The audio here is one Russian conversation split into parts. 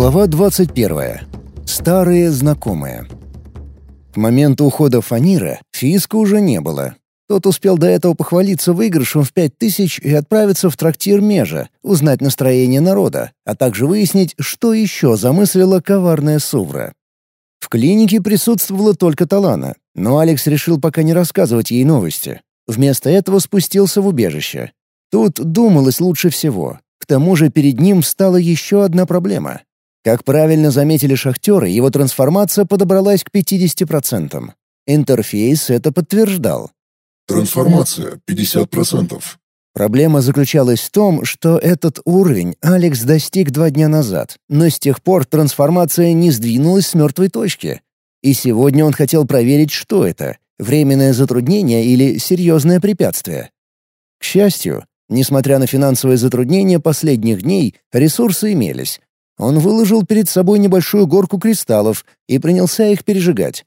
Глава 21. Старые знакомые. К моменту ухода Фанира Фиска уже не было. Тот успел до этого похвалиться выигрышем в пять тысяч и отправиться в трактир Межа, узнать настроение народа, а также выяснить, что еще замыслила коварная Сувра. В клинике присутствовала только Талана, но Алекс решил пока не рассказывать ей новости. Вместо этого спустился в убежище. Тут думалось лучше всего. К тому же перед ним стала еще одна проблема. Как правильно заметили шахтеры, его трансформация подобралась к 50%. Интерфейс это подтверждал. Трансформация 50%. Проблема заключалась в том, что этот уровень Алекс достиг два дня назад, но с тех пор трансформация не сдвинулась с мертвой точки. И сегодня он хотел проверить, что это — временное затруднение или серьезное препятствие. К счастью, несмотря на финансовые затруднения последних дней, ресурсы имелись, он выложил перед собой небольшую горку кристаллов и принялся их пережигать.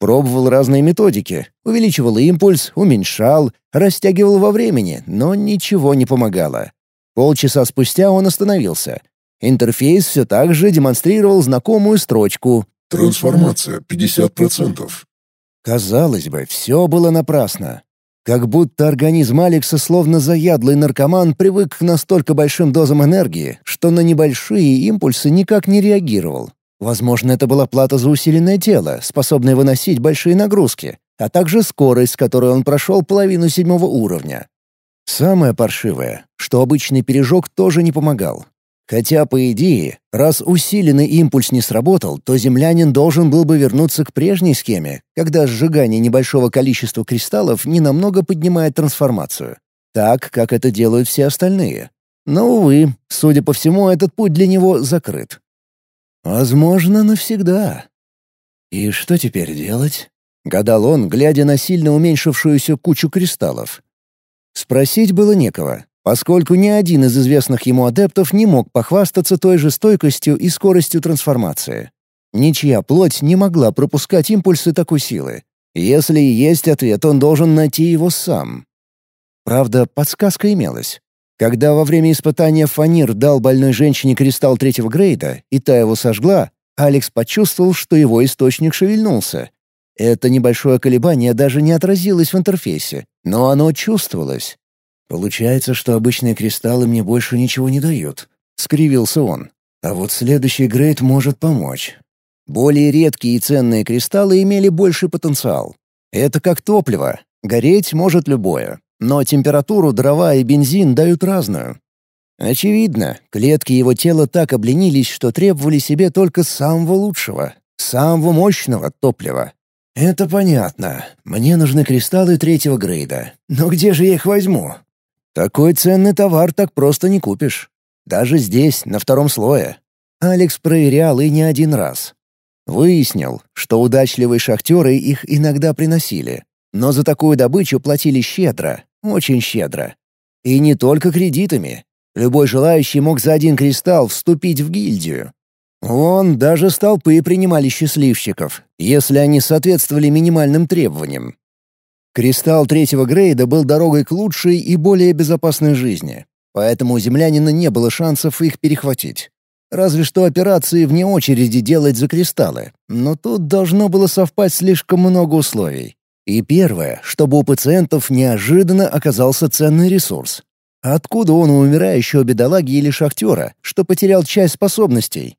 Пробовал разные методики, увеличивал импульс, уменьшал, растягивал во времени, но ничего не помогало. Полчаса спустя он остановился. Интерфейс все так же демонстрировал знакомую строчку «Трансформация 50%». Казалось бы, все было напрасно. Как будто организм Алекса, словно заядлый наркоман, привык к настолько большим дозам энергии, что на небольшие импульсы никак не реагировал. Возможно, это была плата за усиленное тело, способное выносить большие нагрузки, а также скорость, с которой он прошел половину седьмого уровня. Самое паршивое, что обычный пережог тоже не помогал. Хотя, по идее, раз усиленный импульс не сработал, то землянин должен был бы вернуться к прежней схеме, когда сжигание небольшого количества кристаллов ненамного поднимает трансформацию. Так, как это делают все остальные. Но, увы, судя по всему, этот путь для него закрыт. Возможно, навсегда. «И что теперь делать?» — гадал он, глядя на сильно уменьшившуюся кучу кристаллов. Спросить было некого поскольку ни один из известных ему адептов не мог похвастаться той же стойкостью и скоростью трансформации. Ничья плоть не могла пропускать импульсы такой силы. Если и есть ответ, он должен найти его сам. Правда, подсказка имелась. Когда во время испытания Фанир дал больной женщине кристалл третьего грейда, и та его сожгла, Алекс почувствовал, что его источник шевельнулся. Это небольшое колебание даже не отразилось в интерфейсе, но оно чувствовалось. «Получается, что обычные кристаллы мне больше ничего не дают», — скривился он. «А вот следующий грейд может помочь». Более редкие и ценные кристаллы имели больший потенциал. Это как топливо. Гореть может любое. Но температуру дрова и бензин дают разную. Очевидно, клетки его тела так обленились, что требовали себе только самого лучшего, самого мощного топлива. «Это понятно. Мне нужны кристаллы третьего грейда. Но где же я их возьму? Такой ценный товар так просто не купишь. Даже здесь, на втором слое. Алекс проверял и не один раз. Выяснил, что удачливые шахтеры их иногда приносили. Но за такую добычу платили щедро, очень щедро. И не только кредитами. Любой желающий мог за один кристалл вступить в гильдию. Вон, даже с толпы принимали счастливчиков, если они соответствовали минимальным требованиям. Кристалл третьего грейда был дорогой к лучшей и более безопасной жизни, поэтому у землянина не было шансов их перехватить. Разве что операции вне очереди делать за кристаллы, но тут должно было совпасть слишком много условий. И первое, чтобы у пациентов неожиданно оказался ценный ресурс. Откуда он у умирающего бедолаги или шахтера, что потерял часть способностей?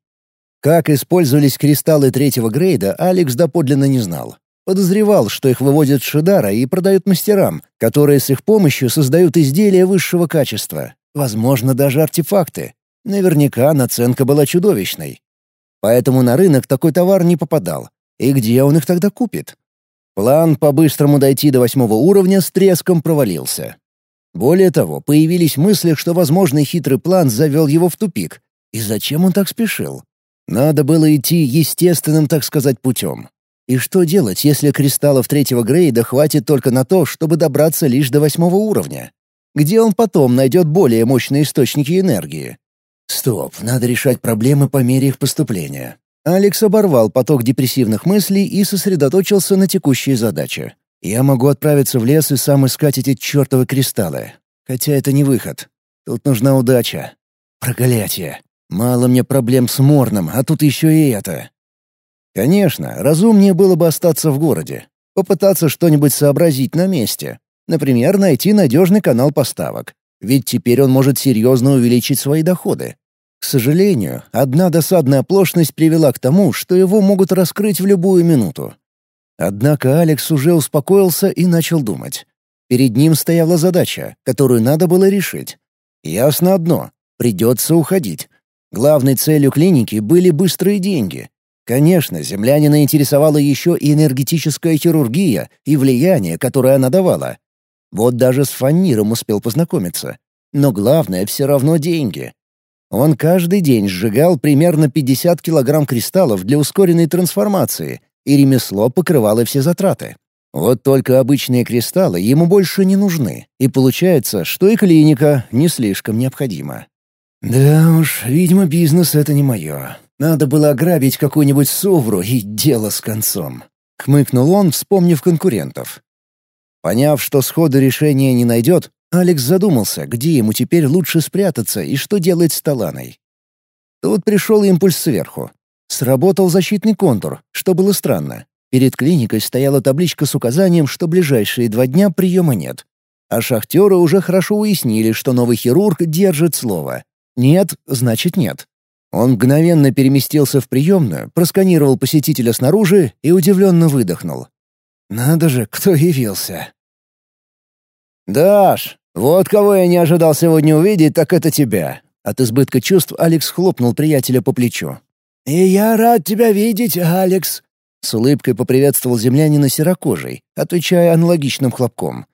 Как использовались кристаллы третьего грейда, Алекс доподлинно не знал. Подозревал, что их выводят с Шидара и продают мастерам, которые с их помощью создают изделия высшего качества. Возможно, даже артефакты. Наверняка наценка была чудовищной. Поэтому на рынок такой товар не попадал. И где он их тогда купит? План по-быстрому дойти до восьмого уровня с треском провалился. Более того, появились мысли, что возможный хитрый план завел его в тупик. И зачем он так спешил? Надо было идти естественным, так сказать, путем. И что делать, если кристаллов третьего грейда хватит только на то, чтобы добраться лишь до восьмого уровня? Где он потом найдет более мощные источники энергии? Стоп, надо решать проблемы по мере их поступления. Алекс оборвал поток депрессивных мыслей и сосредоточился на текущей задаче. Я могу отправиться в лес и сам искать эти чертовы кристаллы. Хотя это не выход. Тут нужна удача. Проклятие. Мало мне проблем с Морном, а тут еще и это. Конечно, разумнее было бы остаться в городе. Попытаться что-нибудь сообразить на месте. Например, найти надежный канал поставок. Ведь теперь он может серьезно увеличить свои доходы. К сожалению, одна досадная оплошность привела к тому, что его могут раскрыть в любую минуту. Однако Алекс уже успокоился и начал думать. Перед ним стояла задача, которую надо было решить. Ясно одно — придется уходить. Главной целью клиники были быстрые деньги. Конечно, землянина интересовала еще и энергетическая хирургия и влияние, которое она давала. Вот даже с Фаниром успел познакомиться. Но главное все равно деньги. Он каждый день сжигал примерно 50 килограмм кристаллов для ускоренной трансформации, и ремесло покрывало все затраты. Вот только обычные кристаллы ему больше не нужны, и получается, что и клиника не слишком необходима. «Да уж, видимо, бизнес — это не мое. Надо было ограбить какую-нибудь совру и дело с концом», — хмыкнул он, вспомнив конкурентов. Поняв, что сходу решения не найдет, Алекс задумался, где ему теперь лучше спрятаться и что делать с Таланой. Тут пришел импульс сверху. Сработал защитный контур, что было странно. Перед клиникой стояла табличка с указанием, что ближайшие два дня приема нет. А шахтеры уже хорошо уяснили, что новый хирург держит слово. «Нет» — значит «нет». Он мгновенно переместился в приемную, просканировал посетителя снаружи и удивленно выдохнул. «Надо же, кто явился!» «Даш, «Вот кого я не ожидал сегодня увидеть, так это тебя». От избытка чувств Алекс хлопнул приятеля по плечу. «И я рад тебя видеть, Алекс», — с улыбкой поприветствовал землянина серокожий, отвечая аналогичным хлопком.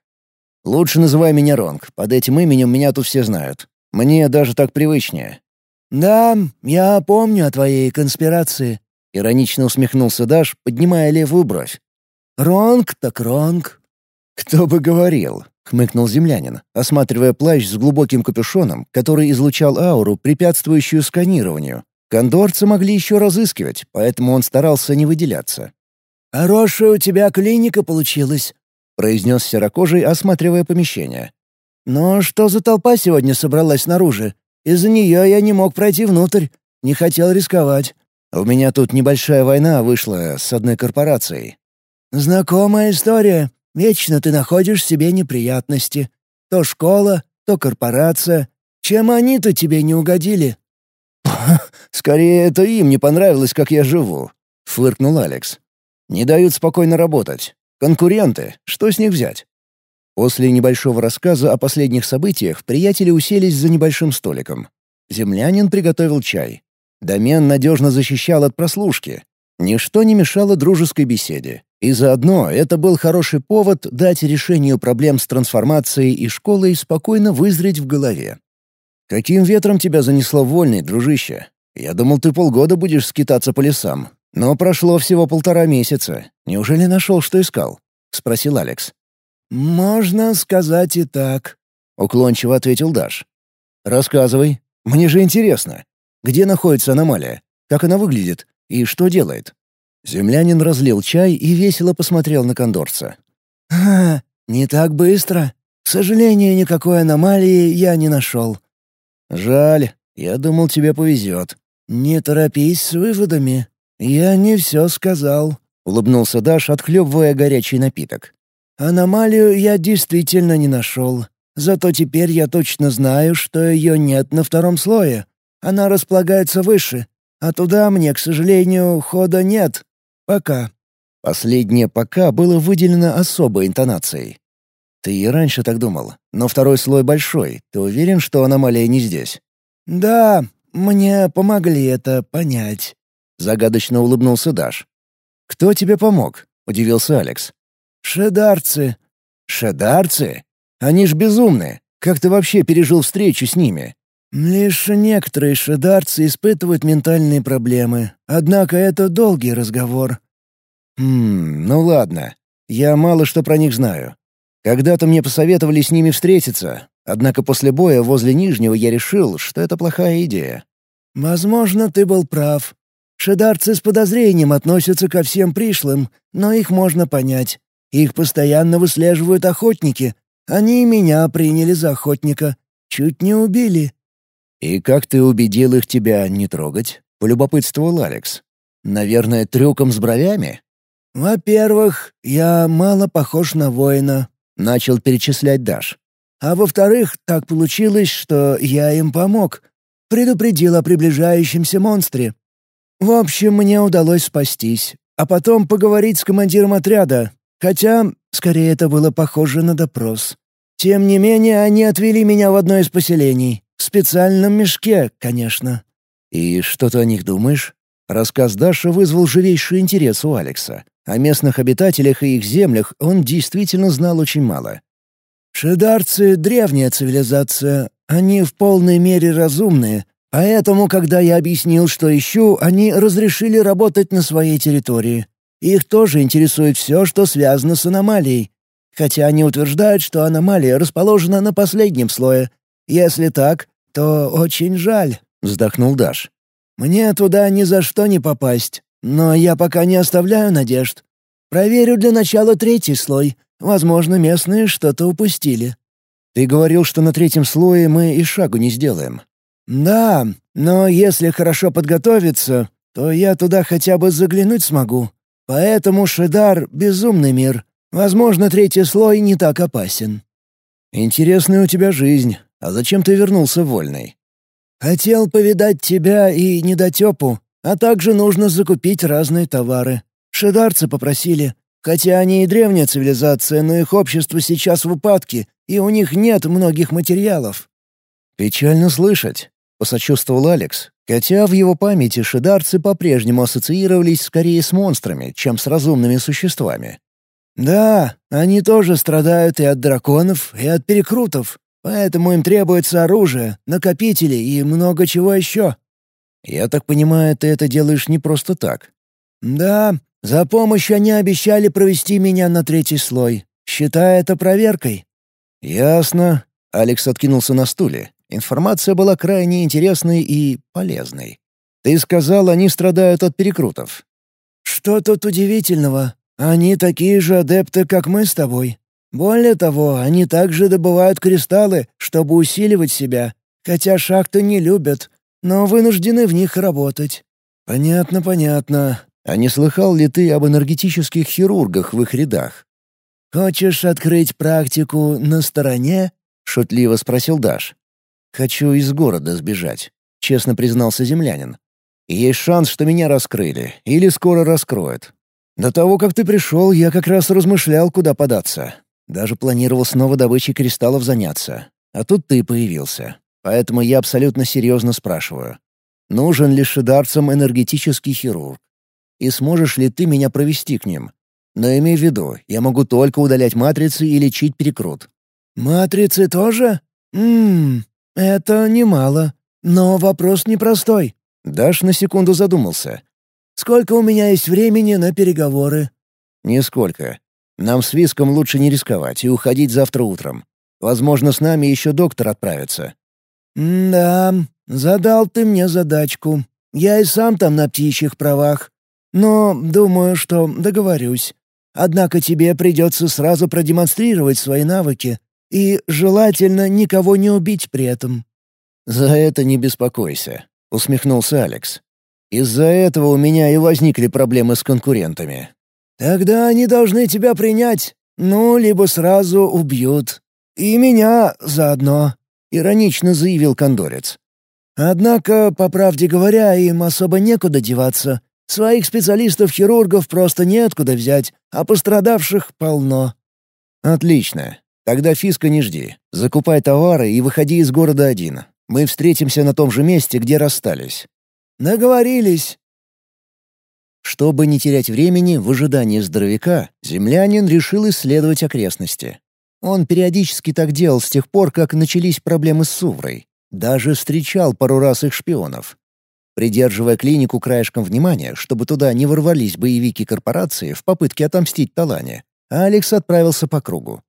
«Лучше называй меня Ронг, под этим именем меня тут все знают. Мне даже так привычнее». «Да, я помню о твоей конспирации», — иронично усмехнулся Даш, поднимая левую бровь. «Ронг так Ронг». «Кто бы говорил», хмыкнул землянин, осматривая плащ с глубоким капюшоном, который излучал ауру, препятствующую сканированию. Кондорцы могли еще разыскивать, поэтому он старался не выделяться. «Хорошая у тебя клиника получилась», — произнес серокожий, осматривая помещение. «Но что за толпа сегодня собралась снаружи? Из-за нее я не мог пройти внутрь, не хотел рисковать. У меня тут небольшая война вышла с одной корпорацией». «Знакомая история. Вечно ты находишь себе неприятности. То школа, то корпорация. Чем они-то тебе не угодили?» «Скорее, это им не понравилось, как я живу», — фыркнул Алекс. «Не дают спокойно работать. Конкуренты, что с них взять?» После небольшого рассказа о последних событиях приятели уселись за небольшим столиком. Землянин приготовил чай. Домен надежно защищал от прослушки. Ничто не мешало дружеской беседе. И заодно это был хороший повод дать решению проблем с трансформацией и школой спокойно вызреть в голове. «Каким ветром тебя занесло вольный, дружище? Я думал, ты полгода будешь скитаться по лесам. Но прошло всего полтора месяца. Неужели нашел, что искал?» — спросил Алекс. «Можно сказать и так», — уклончиво ответил Даш. «Рассказывай. Мне же интересно. Где находится аномалия? Как она выглядит? И что делает?» Землянин разлил чай и весело посмотрел на кондорца. «Ха, не так быстро. К сожалению, никакой аномалии я не нашел». «Жаль. Я думал, тебе повезет». «Не торопись с выводами. Я не все сказал», — улыбнулся Даш, отхлебывая горячий напиток. «Аномалию я действительно не нашел. Зато теперь я точно знаю, что ее нет на втором слое. Она располагается выше, а туда мне, к сожалению, хода нет. Пока». Последнее «пока» было выделено особой интонацией. «Ты и раньше так думал, но второй слой большой. Ты уверен, что аномалия не здесь?» «Да, мне помогли это понять», — загадочно улыбнулся Даш. «Кто тебе помог?» — удивился Алекс. «Шедарцы». «Шедарцы? Они ж безумные. Как ты вообще пережил встречу с ними?» «Лишь некоторые шедарцы испытывают ментальные проблемы, однако это долгий разговор». «Хм, ну ладно. Я мало что про них знаю. Когда-то мне посоветовали с ними встретиться, однако после боя возле Нижнего я решил, что это плохая идея». «Возможно, ты был прав. Шедарцы с подозрением относятся ко всем пришлым, но их можно понять. Их постоянно выслеживают охотники. Они и меня приняли за охотника. Чуть не убили». «И как ты убедил их тебя не трогать?» — полюбопытствовал Алекс. «Наверное, трюком с бровями?» «Во-первых, я мало похож на воина», — начал перечислять Даш. «А во-вторых, так получилось, что я им помог. Предупредил о приближающемся монстре. В общем, мне удалось спастись, а потом поговорить с командиром отряда, хотя, скорее, это было похоже на допрос. Тем не менее, они отвели меня в одно из поселений. В специальном мешке, конечно. «И что ты о них думаешь?» Рассказ Даши вызвал живейший интерес у Алекса. О местных обитателях и их землях он действительно знал очень мало. «Шедарцы — древняя цивилизация. Они в полной мере разумные. Поэтому, когда я объяснил, что ищу, они разрешили работать на своей территории. Их тоже интересует все, что связано с аномалией хотя они утверждают, что аномалия расположена на последнем слое. Если так, то очень жаль», — вздохнул Даш. «Мне туда ни за что не попасть, но я пока не оставляю надежд. Проверю для начала третий слой. Возможно, местные что-то упустили». «Ты говорил, что на третьем слое мы и шагу не сделаем». «Да, но если хорошо подготовиться, то я туда хотя бы заглянуть смогу. Поэтому Шидар — безумный мир, Возможно, третий слой не так опасен. Интересная у тебя жизнь. А зачем ты вернулся вольный? Хотел повидать тебя и недотепу, а также нужно закупить разные товары. Шедарцы попросили. Хотя они и древняя цивилизация, но их общество сейчас в упадке, и у них нет многих материалов. «Печально слышать», — посочувствовал Алекс, хотя в его памяти шедарцы по-прежнему ассоциировались скорее с монстрами, чем с разумными существами. «Да, они тоже страдают и от драконов, и от перекрутов, поэтому им требуется оружие, накопители и много чего еще». «Я так понимаю, ты это делаешь не просто так?» «Да, за помощь они обещали провести меня на третий слой, считая это проверкой». «Ясно». Алекс откинулся на стуле. Информация была крайне интересной и полезной. «Ты сказал, они страдают от перекрутов». «Что тут удивительного? Они такие же адепты, как мы с тобой. Более того, они также добывают кристаллы, чтобы усиливать себя, хотя шахты не любят, но вынуждены в них работать». «Понятно, понятно. А не слыхал ли ты об энергетических хирургах в их рядах?» «Хочешь открыть практику на стороне?» — шутливо спросил Даш. «Хочу из города сбежать», — честно признался землянин. «Есть шанс, что меня раскрыли, или скоро раскроют. До того, как ты пришел, я как раз размышлял, куда податься. Даже планировал снова добычей кристаллов заняться. А тут ты появился. Поэтому я абсолютно серьезно спрашиваю. Нужен ли шидарцам энергетический хирург? И сможешь ли ты меня провести к ним? Но имей в виду, я могу только удалять матрицы и лечить перекрут. «Матрицы тоже? Ммм, это немало. Но вопрос непростой». Даш на секунду задумался. Сколько у меня есть времени на переговоры?» «Нисколько. Нам с Виском лучше не рисковать и уходить завтра утром. Возможно, с нами еще доктор отправится». «Да, задал ты мне задачку. Я и сам там на птичьих правах. Но думаю, что договорюсь. Однако тебе придется сразу продемонстрировать свои навыки и, желательно, никого не убить при этом». «За это не беспокойся», — усмехнулся Алекс. Из-за этого у меня и возникли проблемы с конкурентами. Тогда они должны тебя принять, ну, либо сразу убьют. И меня заодно», — иронично заявил кондорец. «Однако, по правде говоря, им особо некуда деваться. Своих специалистов-хирургов просто неоткуда взять, а пострадавших полно». «Отлично. Тогда фиска не жди. Закупай товары и выходи из города один. Мы встретимся на том же месте, где расстались. Договорились. Чтобы не терять времени в ожидании здоровяка, землянин решил исследовать окрестности. Он периодически так делал с тех пор, как начались проблемы с Суврой. Даже встречал пару раз их шпионов. Придерживая клинику краешком внимания, чтобы туда не ворвались боевики корпорации в попытке отомстить Талане, Алекс отправился по кругу.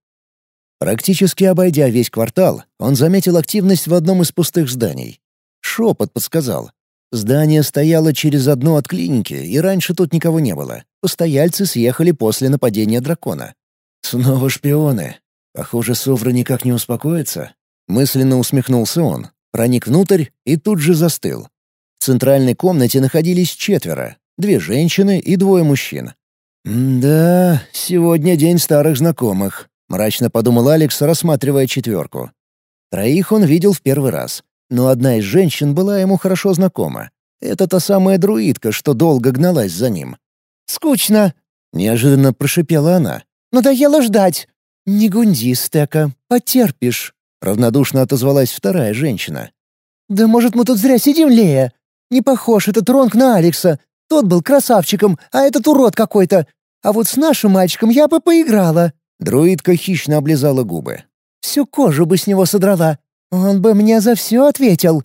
Практически обойдя весь квартал, он заметил активность в одном из пустых зданий. Шепот подсказал, Здание стояло через одно от клиники, и раньше тут никого не было. Постояльцы съехали после нападения дракона. Снова шпионы. Похоже, Совра никак не успокоится. Мысленно усмехнулся он. Проник внутрь и тут же застыл. В центральной комнате находились четверо. Две женщины и двое мужчин. «Да, сегодня день старых знакомых», — мрачно подумал Алекс, рассматривая четверку. Троих он видел в первый раз, но одна из женщин была ему хорошо знакома. Это та самая друидка, что долго гналась за ним. «Скучно!» — неожиданно прошипела она. «Надоело ждать!» «Не гунди, Стека, потерпишь!» — равнодушно отозвалась вторая женщина. «Да может, мы тут зря сидим, Лея? Не похож этот Ронг на Алекса. Тот был красавчиком, а этот урод какой-то. А вот с нашим мальчиком я бы поиграла». Друидка хищно облизала губы. «Всю кожу бы с него содрала. Он бы мне за все ответил».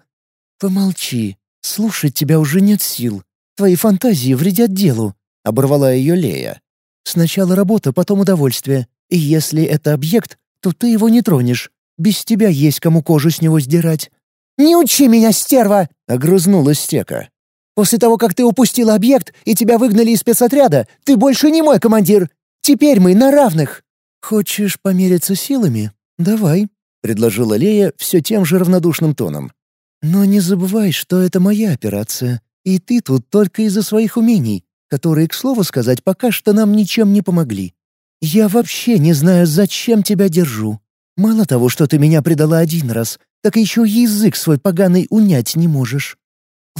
«Помолчи. Слушать тебя уже нет сил. Твои фантазии вредят делу», — оборвала ее Лея. «Сначала работа, потом удовольствие. И если это объект, то ты его не тронешь. Без тебя есть кому кожу с него сдирать». «Не учи меня, стерва!» — огрызнулась Стека. «После того, как ты упустила объект и тебя выгнали из спецотряда, ты больше не мой командир. Теперь мы на равных». «Хочешь помериться силами? Давай», — предложила Лея все тем же равнодушным тоном. «Но не забывай, что это моя операция, и ты тут только из-за своих умений, которые, к слову сказать, пока что нам ничем не помогли. Я вообще не знаю, зачем тебя держу. Мало того, что ты меня предала один раз, так еще язык свой поганый унять не можешь».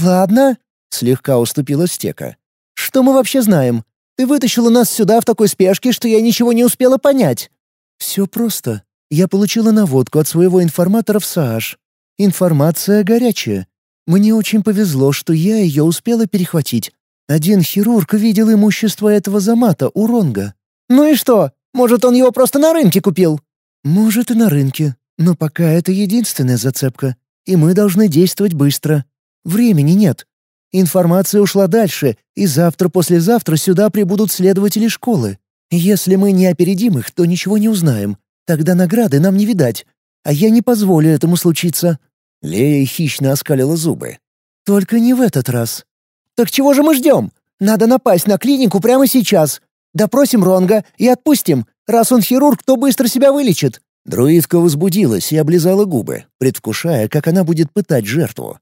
«Ладно», — слегка уступила Стека. «Что мы вообще знаем? Ты вытащила нас сюда в такой спешке, что я ничего не успела понять». «Все просто. Я получила наводку от своего информатора в СААШ. Информация горячая. Мне очень повезло, что я ее успела перехватить. Один хирург видел имущество этого замата у Ронга. «Ну и что? Может, он его просто на рынке купил?» «Может, и на рынке. Но пока это единственная зацепка, и мы должны действовать быстро. Времени нет. Информация ушла дальше, и завтра-послезавтра сюда прибудут следователи школы. Если мы не опередим их, то ничего не узнаем. Тогда награды нам не видать. А я не позволю этому случиться». Лея хищно оскалила зубы. «Только не в этот раз». «Так чего же мы ждем? Надо напасть на клинику прямо сейчас. Допросим Ронга и отпустим. Раз он хирург, то быстро себя вылечит». Друидка возбудилась и облизала губы, предвкушая, как она будет пытать жертву.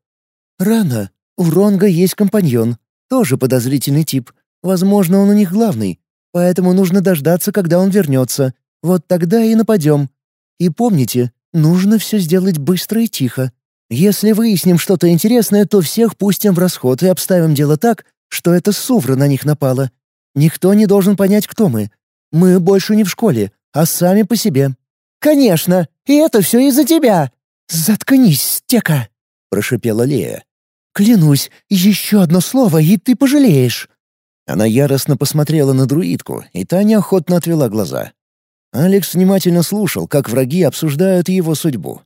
«Рано. У Ронга есть компаньон. Тоже подозрительный тип. Возможно, он у них главный. Поэтому нужно дождаться, когда он вернется. Вот тогда и нападем. И помните, нужно все сделать быстро и тихо. Если выясним что-то интересное, то всех пустим в расход и обставим дело так, что это Сувра на них напала. Никто не должен понять, кто мы. Мы больше не в школе, а сами по себе». «Конечно! И это все из-за тебя!» «Заткнись, стека!» — прошипела Лея. «Клянусь, еще одно слово, и ты пожалеешь!» Она яростно посмотрела на друидку, и та неохотно отвела глаза. Алекс внимательно слушал, как враги обсуждают его судьбу.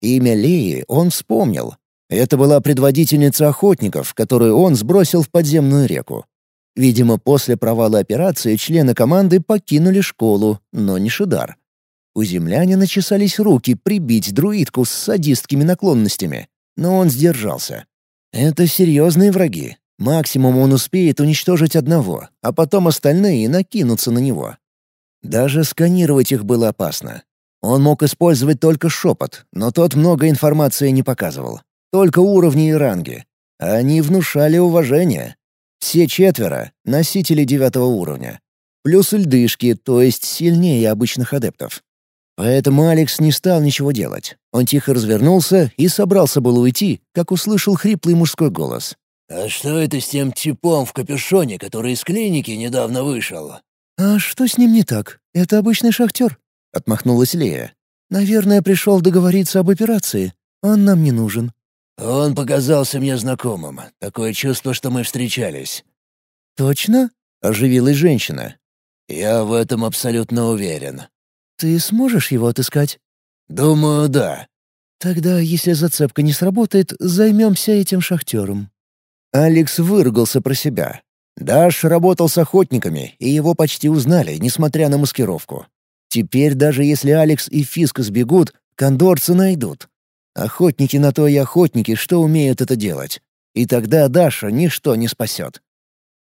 Имя Леи он вспомнил. Это была предводительница охотников, которую он сбросил в подземную реку. Видимо, после провала операции члены команды покинули школу, но не Шидар. У землянина чесались руки прибить друидку с садистскими наклонностями, но он сдержался. Это серьезные враги. Максимум он успеет уничтожить одного, а потом остальные накинутся на него. Даже сканировать их было опасно. Он мог использовать только шепот, но тот много информации не показывал. Только уровни и ранги. Они внушали уважение. Все четверо — носители девятого уровня. Плюс льдышки, то есть сильнее обычных адептов. Поэтому Алекс не стал ничего делать. Он тихо развернулся и собрался было уйти, как услышал хриплый мужской голос. «А что это с тем типом в капюшоне, который из клиники недавно вышел?» «А что с ним не так? Это обычный шахтер», — отмахнулась Лея. «Наверное, пришел договориться об операции. Он нам не нужен». «Он показался мне знакомым. Такое чувство, что мы встречались». «Точно?» — оживилась женщина. «Я в этом абсолютно уверен». «Ты сможешь его отыскать?» «Думаю, да». «Тогда, если зацепка не сработает, займемся этим шахтером». Алекс выругался про себя. Даш работал с охотниками, и его почти узнали, несмотря на маскировку. Теперь даже если Алекс и Фиск сбегут, кондорцы найдут. Охотники на то и охотники, что умеют это делать. И тогда Даша ничто не спасет.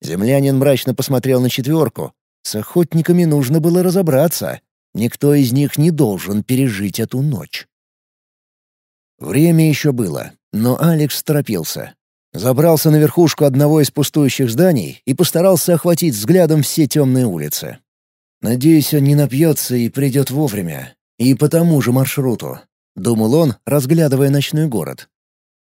Землянин мрачно посмотрел на четверку. С охотниками нужно было разобраться. Никто из них не должен пережить эту ночь. Время еще было, но Алекс торопился. Забрался на верхушку одного из пустующих зданий и постарался охватить взглядом все темные улицы. «Надеюсь, он не напьется и придет вовремя. И по тому же маршруту», — думал он, разглядывая ночной город.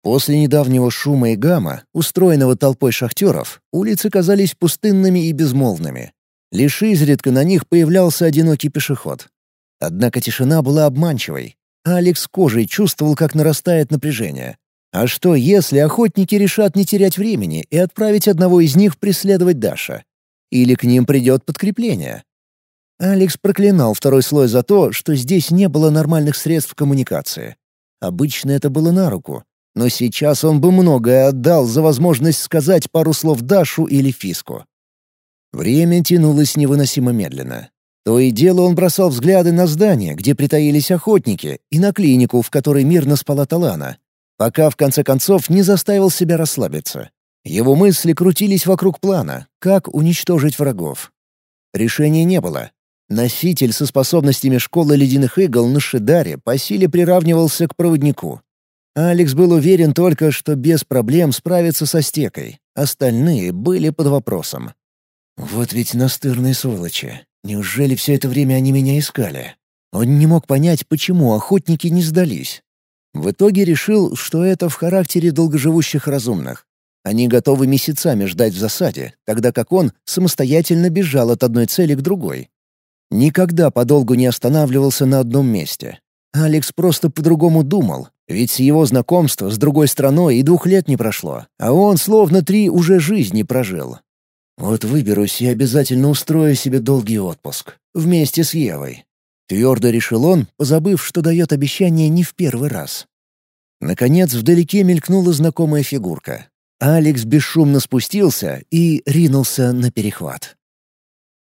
После недавнего шума и гамма, устроенного толпой шахтеров, улицы казались пустынными и безмолвными. Лишь изредка на них появлялся одинокий пешеход. Однако тишина была обманчивой. Алекс кожей чувствовал, как нарастает напряжение. А что, если охотники решат не терять времени и отправить одного из них преследовать Даша? Или к ним придет подкрепление? Алекс проклинал второй слой за то, что здесь не было нормальных средств коммуникации. Обычно это было на руку, но сейчас он бы многое отдал за возможность сказать пару слов Дашу или Фиску. Время тянулось невыносимо медленно. То и дело он бросал взгляды на здание, где притаились охотники, и на клинику, в которой мирно спала Талана, пока в конце концов не заставил себя расслабиться. Его мысли крутились вокруг плана, как уничтожить врагов. Решения не было. Носитель со способностями школы ледяных игл на Шидаре по силе приравнивался к проводнику. Алекс был уверен только, что без проблем справится со стекой. Остальные были под вопросом. «Вот ведь настырные сволочи. Неужели все это время они меня искали?» Он не мог понять, почему охотники не сдались. В итоге решил, что это в характере долгоживущих разумных. Они готовы месяцами ждать в засаде, тогда как он самостоятельно бежал от одной цели к другой. Никогда подолгу не останавливался на одном месте. Алекс просто по-другому думал, ведь с его знакомства с другой страной и двух лет не прошло, а он словно три уже жизни прожил. Вот выберусь и обязательно устрою себе долгий отпуск. Вместе с Евой. Твердо решил он, позабыв, что дает обещание не в первый раз. Наконец вдалеке мелькнула знакомая фигурка. Алекс бесшумно спустился и ринулся на перехват.